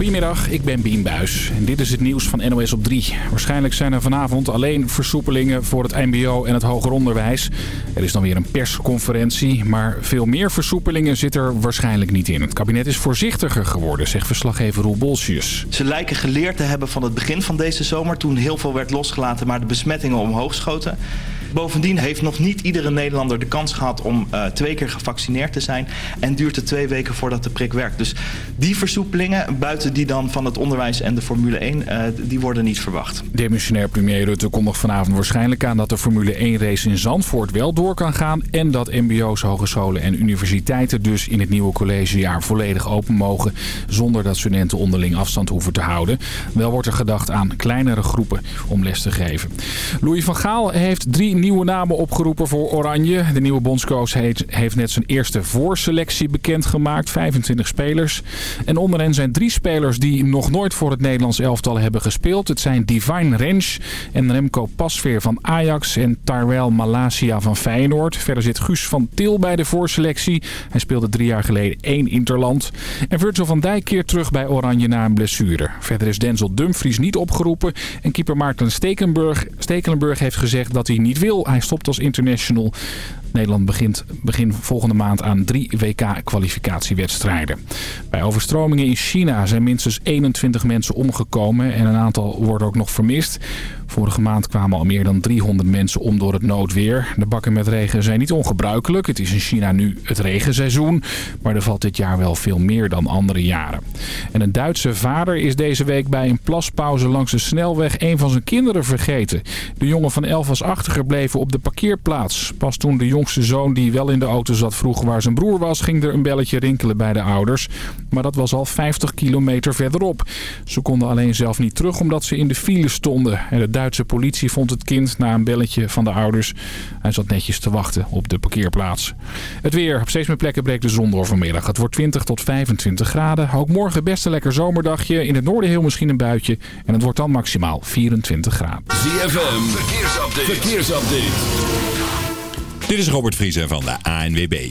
Goedemiddag, ik ben Bien Buis en dit is het nieuws van NOS op 3. Waarschijnlijk zijn er vanavond alleen versoepelingen voor het mbo en het hoger onderwijs. Er is dan weer een persconferentie, maar veel meer versoepelingen zit er waarschijnlijk niet in. Het kabinet is voorzichtiger geworden, zegt verslaggever Roel Bolsius. Ze lijken geleerd te hebben van het begin van deze zomer, toen heel veel werd losgelaten, maar de besmettingen omhoog schoten. Bovendien heeft nog niet iedere Nederlander de kans gehad om uh, twee keer gevaccineerd te zijn. En duurt het twee weken voordat de prik werkt. Dus die versoepelingen, buiten die dan van het onderwijs en de Formule 1, uh, die worden niet verwacht. Demissionair premier Rutte kondigt vanavond waarschijnlijk aan dat de Formule 1 race in Zandvoort wel door kan gaan. En dat mbo's, hogescholen en universiteiten dus in het nieuwe collegejaar volledig open mogen. Zonder dat studenten onderling afstand hoeven te houden. Wel wordt er gedacht aan kleinere groepen om les te geven. Louis van Gaal heeft drie nieuwe namen opgeroepen voor Oranje. De nieuwe bondscoach heeft net zijn eerste voorselectie bekendgemaakt. 25 spelers. En onder hen zijn drie spelers die nog nooit voor het Nederlands elftal hebben gespeeld. Het zijn Divine Rens en Remco Pasveer van Ajax en Tyrell Malasia van Feyenoord. Verder zit Guus van Til bij de voorselectie. Hij speelde drie jaar geleden één Interland. En Virgil van Dijk keert terug bij Oranje na een blessure. Verder is Denzel Dumfries niet opgeroepen. En keeper Maarten Stekelenburg, Stekelenburg heeft gezegd dat hij niet wil hij stopt als international. Nederland begint begin volgende maand aan drie WK-kwalificatiewedstrijden. Bij overstromingen in China zijn minstens 21 mensen omgekomen en een aantal worden ook nog vermist. Vorige maand kwamen al meer dan 300 mensen om door het noodweer. De bakken met regen zijn niet ongebruikelijk. Het is in China nu het regenseizoen. Maar er valt dit jaar wel veel meer dan andere jaren. En een Duitse vader is deze week bij een plaspauze langs de snelweg een van zijn kinderen vergeten. De jongen van 11 was achtergebleven op de parkeerplaats. Pas toen de jongste zoon die wel in de auto zat vroeg waar zijn broer was... ging er een belletje rinkelen bij de ouders. Maar dat was al 50 kilometer verderop. Ze konden alleen zelf niet terug omdat ze in de file stonden. En de Duitse politie vond het kind na een belletje van de ouders. Hij zat netjes te wachten op de parkeerplaats. Het weer. Op steeds meer plekken breekt de zon door vanmiddag. Het wordt 20 tot 25 graden. Ook morgen best een lekker zomerdagje. In het noorden heel misschien een buitje. En het wordt dan maximaal 24 graden. ZFM. Verkeersupdate. Verkeersupdate. Dit is Robert Vriezen van de ANWB.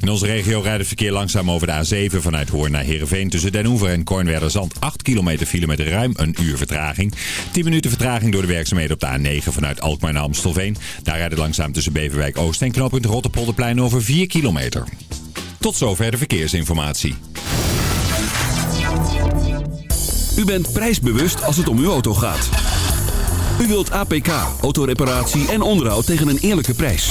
In onze regio rijdt het verkeer langzaam over de A7 vanuit Hoorn naar Heerenveen. Tussen Den Hoever en Kornwerderzand 8 kilometer file met ruim een uur vertraging. 10 minuten vertraging door de werkzaamheden op de A9 vanuit Alkmaar naar Amstelveen. Daar rijdt het langzaam tussen Beverwijk Oost en knooppunt Rotterpolderplein over 4 kilometer. Tot zover de verkeersinformatie. U bent prijsbewust als het om uw auto gaat. U wilt APK, autoreparatie en onderhoud tegen een eerlijke prijs.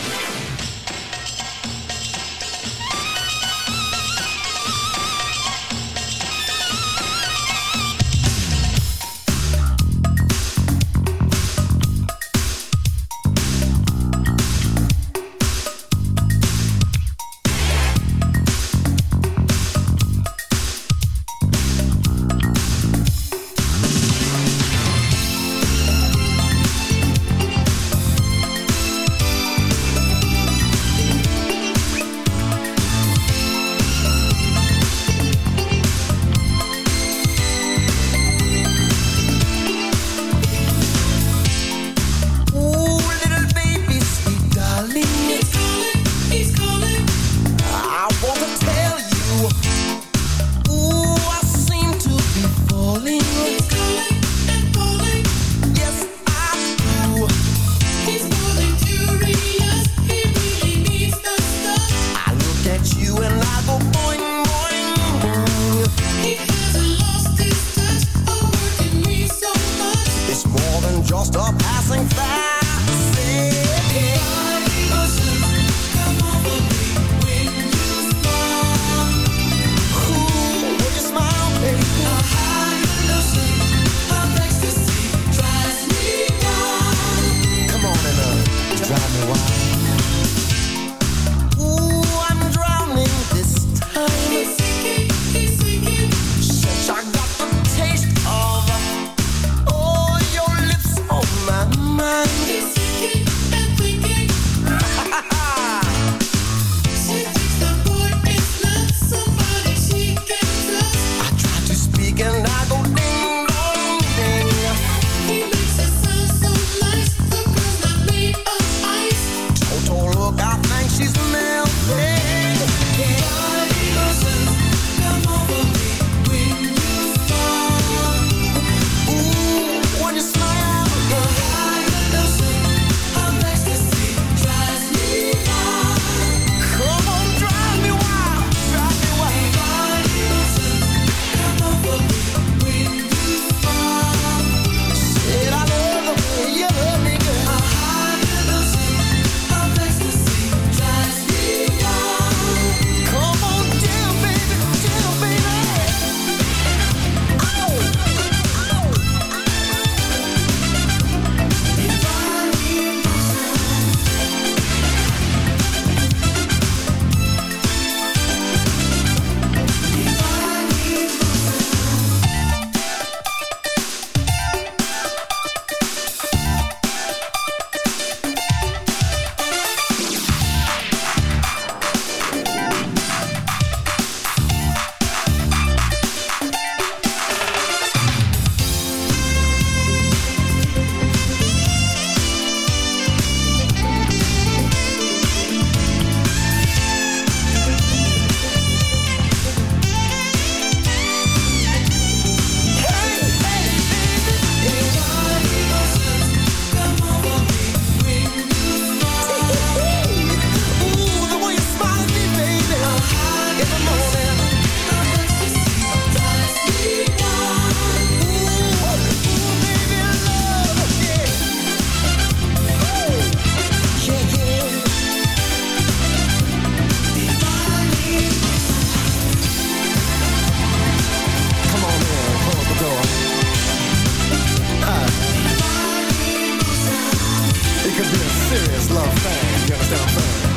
Serious love thing. You understand what I'm saying?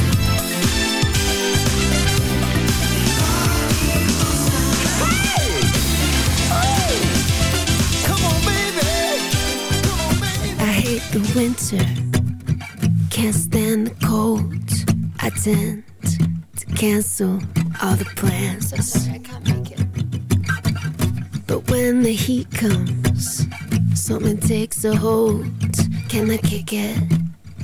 Hate the winter, can't stand the cold. I tend to cancel all the plans. So sorry, I can't make it. But when the heat comes, something takes a hold. Can I kick it?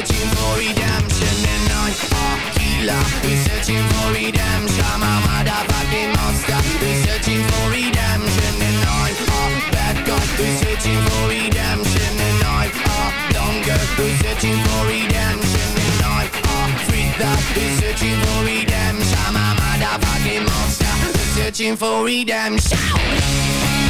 Searching for redemption And I'm a healer who's searching for redemption. I'm a motherfucking monster. Who's searching for redemption And I'm a bad guy. Who's searching for redemption And I'm a longer who's searching for redemption And I'm a freak who's searching for redemption. I'm a motherfucking monster. Who's searching for redemption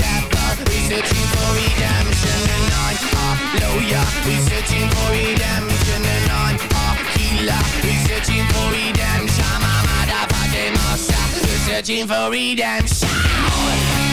devil, researching for redemption And I'm a lawyer, researching for redemption And I'm a healer, researching for redemption. I'm a motherfucking monster, researching for redemption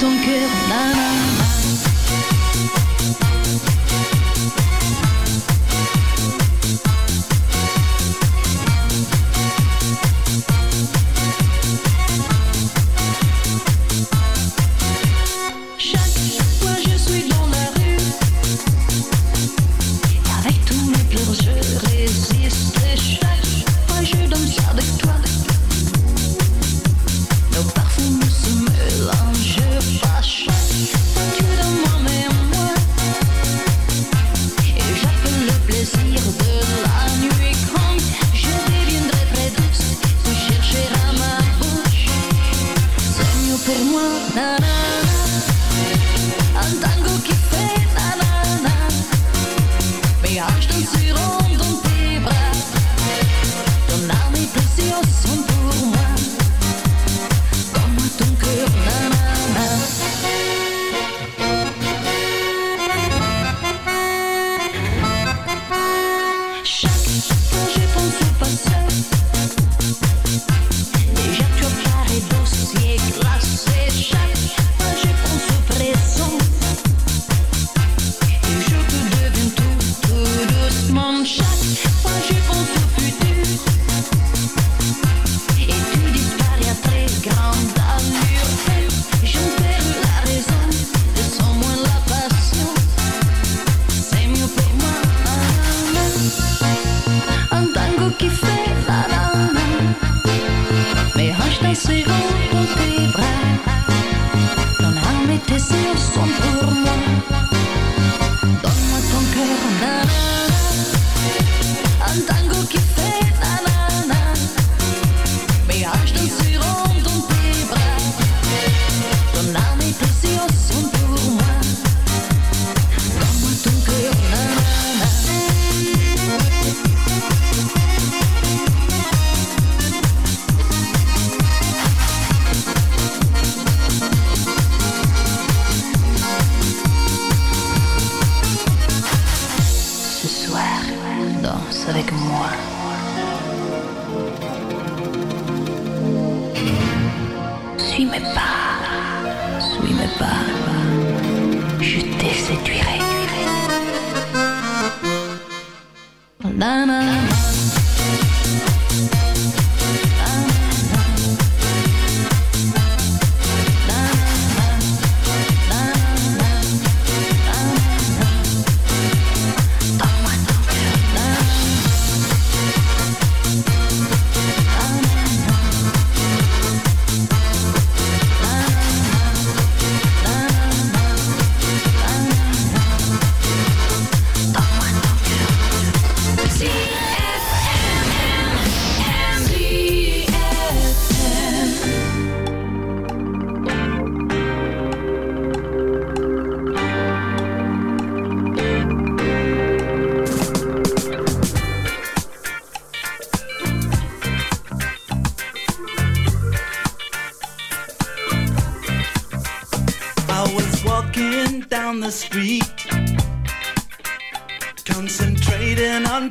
ton cœur, nanana.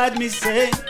Beside me say,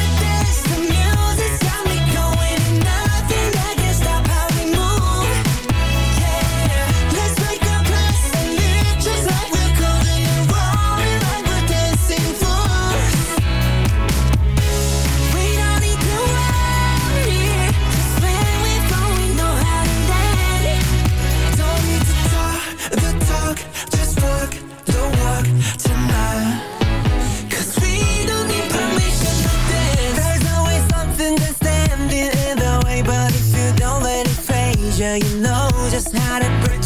Yeah, you know just how to bridge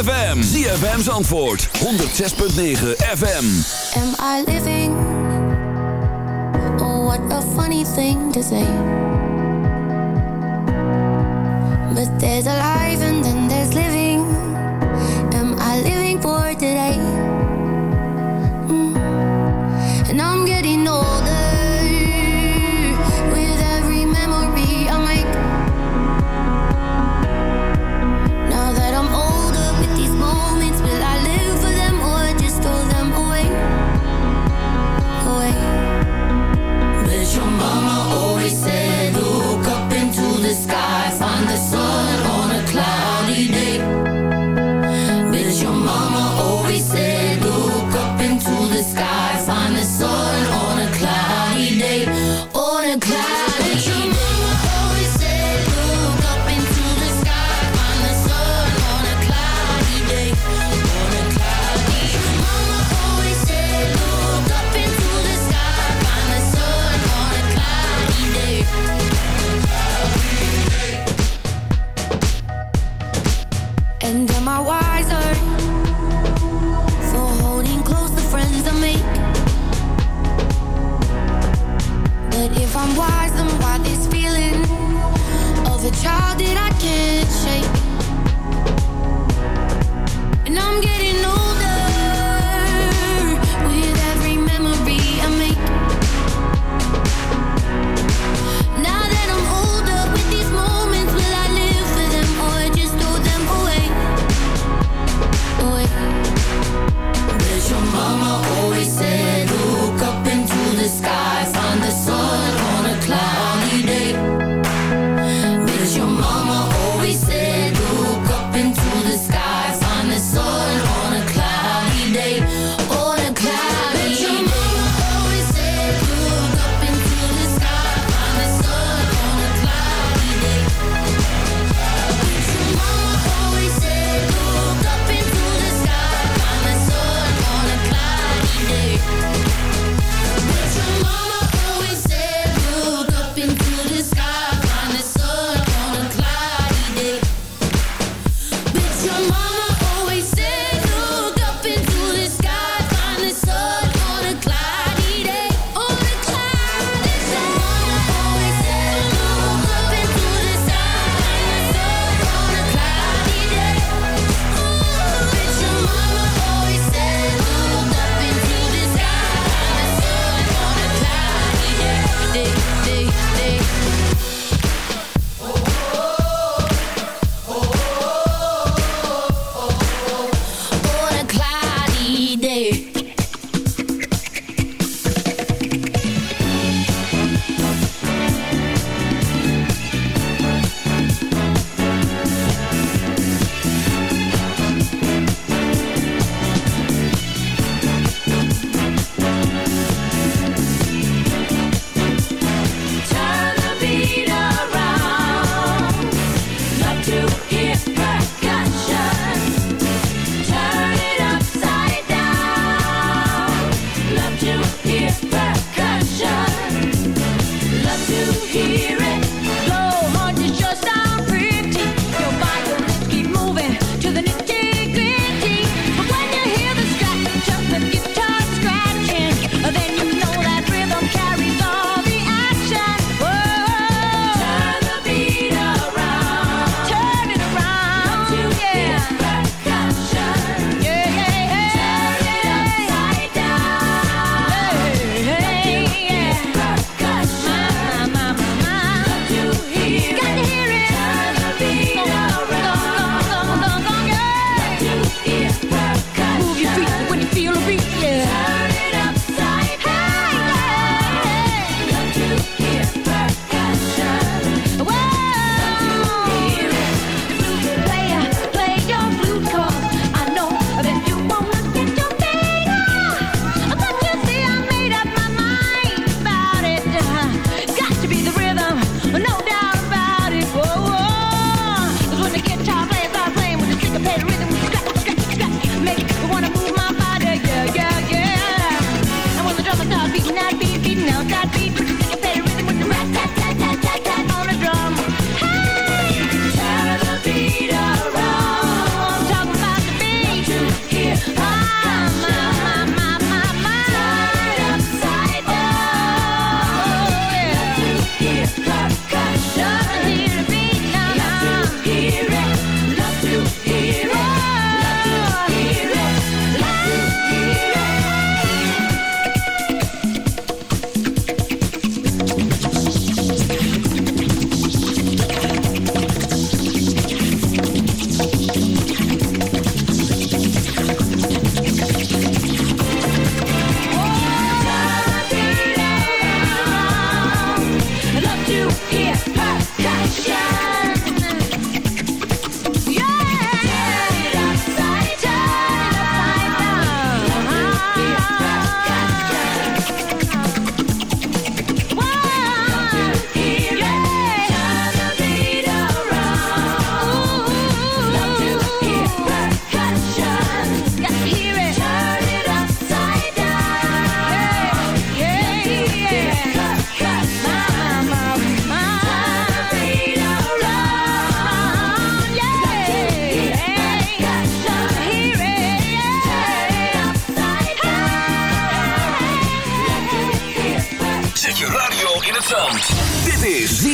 ZFM. ZFM's antwoord. 106.9 FM. Am I living? Oh, what a funny thing to say.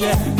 love